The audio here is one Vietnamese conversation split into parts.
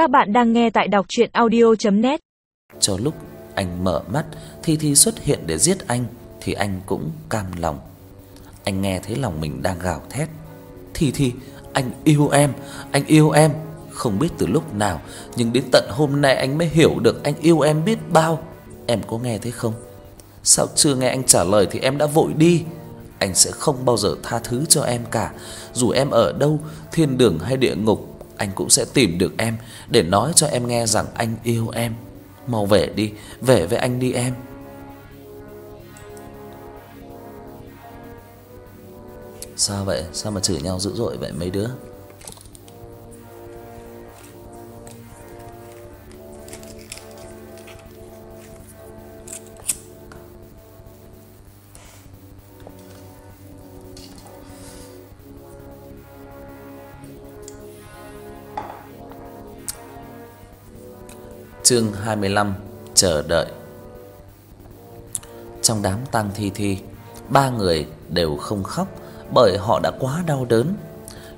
Các bạn đang nghe tại đọc audio net Cho lúc anh mở mắt, Thi Thi xuất hiện để giết anh thì anh cũng cam lòng. Anh nghe thấy lòng mình đang gào thét. Thi Thi, anh yêu em, anh yêu em. Không biết từ lúc nào, nhưng đến tận hôm nay anh mới hiểu được anh yêu em biết bao. Em có nghe thấy không? Sao chưa nghe anh trả lời thì em đã vội đi. Anh sẽ không bao giờ tha thứ cho em cả, dù em ở đâu, thiên đường hay địa ngục, anh cũng sẽ tìm được em để nói cho em nghe rằng anh yêu em. Mau về đi, về với anh đi em. Sao vậy? Sao mà chửi nhau dữ dội vậy mấy đứa? Chương 25: Chờ đợi. Trong đám tang thi thi, ba người đều không khóc bởi họ đã quá đau đớn.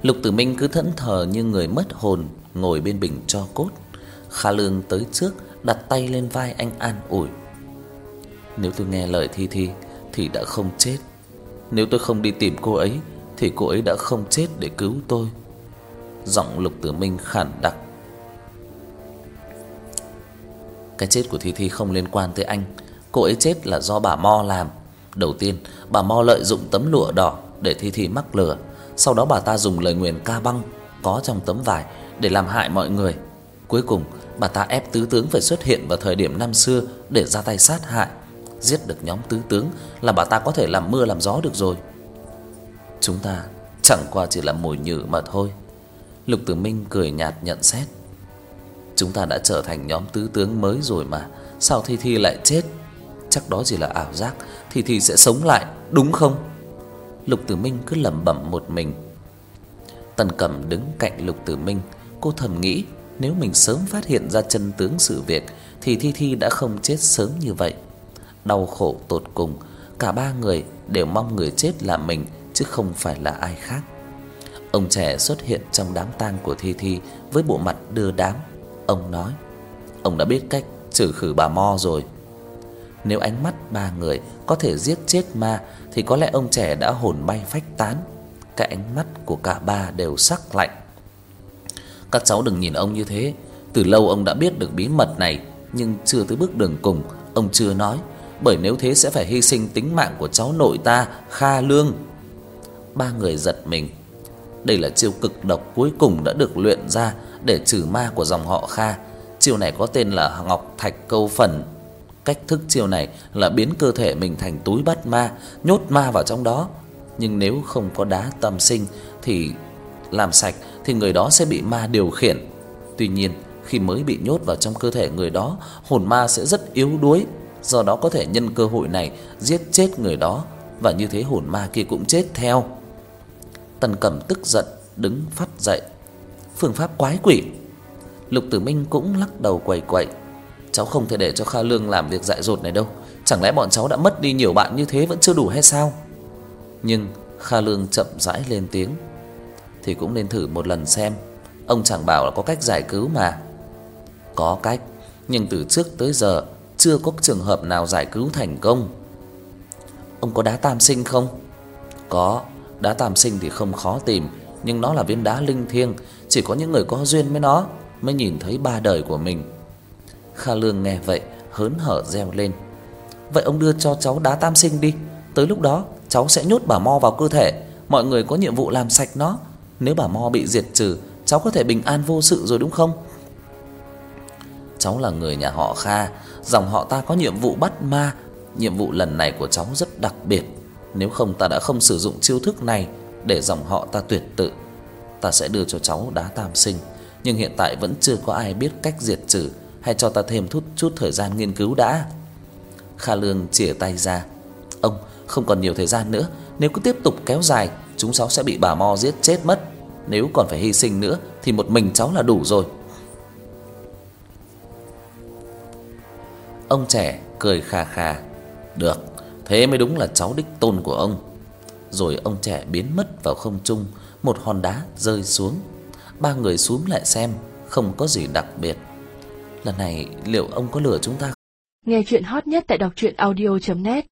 Lục Tử Minh cứ thẫn thờ như người mất hồn ngồi bên bình tro cốt. Kha Lương tới trước đặt tay lên vai anh an ủi. Nếu tôi nghe lời Thi Thi thì đã không chết. Nếu tôi không đi tìm cô ấy thì cô ấy đã không chết để cứu tôi. Giọng Lục Tử Minh khản đặc cái chết của Thi Thi không liên quan tới anh, cô ấy chết là do bà Mo làm. Đầu tiên, bà Mo lợi dụng tấm lụa đỏ để Thi Thi mắc lừa, sau đó bà ta dùng lời nguyền ca băng có trong tấm vải để làm hại mọi người. Cuối cùng, bà ta ép tứ tướng phải xuất hiện vào thời điểm năm xưa để ra tay sát hại. Giết được nhóm tứ tướng là bà ta có thể làm mưa làm gió được rồi. Chúng ta chẳng qua chỉ là mồi nhử mà thôi. Lục Tử Minh cười nhạt nhận xét. Chúng ta đã trở thành nhóm tứ tướng mới rồi mà, sao Thi Thi lại chết? Chắc đó chỉ là ảo giác, Thi Thi sẽ sống lại, đúng không? Lục Tử Minh cứ lẩm bẩm một mình. Tần Cẩm đứng cạnh Lục Tử Minh, cô thầm nghĩ, nếu mình sớm phát hiện ra chân tướng sự việc thì Thi Thi đã không chết sớm như vậy. Đau khổ tột cùng, cả ba người đều mong người chết là mình chứ không phải là ai khác. Ông trẻ xuất hiện trong đám tang của Thi Thi với bộ mặt đưa đám, Ông nói, ông đã biết cách trừ khử bà Mo rồi. Nếu ánh mắt ba người có thể giết chết ma thì có lẽ ông trẻ đã hồn bay phách tán. Cái ánh mắt của cả ba đều sắc lạnh. Các cháu đừng nhìn ông như thế, từ lâu ông đã biết được bí mật này nhưng chưa tới bước đường cùng, ông chưa nói, bởi nếu thế sẽ phải hy sinh tính mạng của cháu nội ta, Kha Lương. Ba người giật mình. Đây là chiêu cực độc cuối cùng đã được luyện ra để trừ ma của dòng họ Kha. Chiêu này có tên là Ngọc Thạch Câu Phần. Cách thức chiêu này là biến cơ thể mình thành túi bắt ma, nhốt ma vào trong đó. Nhưng nếu không có đá tâm sinh thì làm sạch thì người đó sẽ bị ma điều khiển. Tuy nhiên, khi mới bị nhốt vào trong cơ thể người đó, hồn ma sẽ rất yếu đuối, do đó có thể nhân cơ hội này giết chết người đó và như thế hồn ma kia cũng chết theo. Tần Cẩm tức giận đứng phát dậy, phương pháp quái quỷ. Lục Tử Minh cũng lắc đầu quẩy quậy. Cháu không thể để cho Kha Lương làm việc dại dột này đâu, chẳng lẽ bọn cháu đã mất đi nhiều bạn như thế vẫn chưa đủ hay sao? Nhưng Kha Lương chậm rãi lên tiếng. Thì cũng nên thử một lần xem, ông chẳng bảo là có cách giải cứu mà. Có cách, nhưng từ trước tới giờ chưa có trường hợp nào giải cứu thành công. Ông có đá tam sinh không? Có, đá tam sinh thì không khó tìm, nhưng nó là viên đá linh thiêng, chỉ có những người có duyên với nó mới nhìn thấy ba đời của mình. Kha Lương nghe vậy, hớn hở reo lên. Vậy ông đưa cho cháu đá tam sinh đi, tới lúc đó cháu sẽ nhốt bà Mo vào cơ thể, mọi người có nhiệm vụ làm sạch nó, nếu bà Mo bị diệt trừ, cháu có thể bình an vô sự rồi đúng không? Cháu là người nhà họ Kha, dòng họ ta có nhiệm vụ bắt ma, nhiệm vụ lần này của cháu rất đặc biệt, nếu không ta đã không sử dụng chiêu thức này để dòng họ ta tuyệt tự. Ta sẽ đưa cho cháu đá tam sinh, nhưng hiện tại vẫn chưa có ai biết cách diệt trừ, hay cho ta thêm chút chút thời gian nghiên cứu đã. Kha Lương chìa tay ra. Ông không còn nhiều thời gian nữa, nếu cứ tiếp tục kéo dài, chúng cháu sẽ bị bà Mo giết chết mất. Nếu còn phải hy sinh nữa thì một mình cháu là đủ rồi. Ông trẻ cười khà khà. Được, thế mới đúng là cháu đích tôn của ông rồi ông trẻ biến mất vào không trung, một hòn đá rơi xuống. Ba người xuống lại xem, không có gì đặc biệt. Lần này liệu ông có lừa chúng ta Nghe chuyện hot nhất tại đọc truyện audio net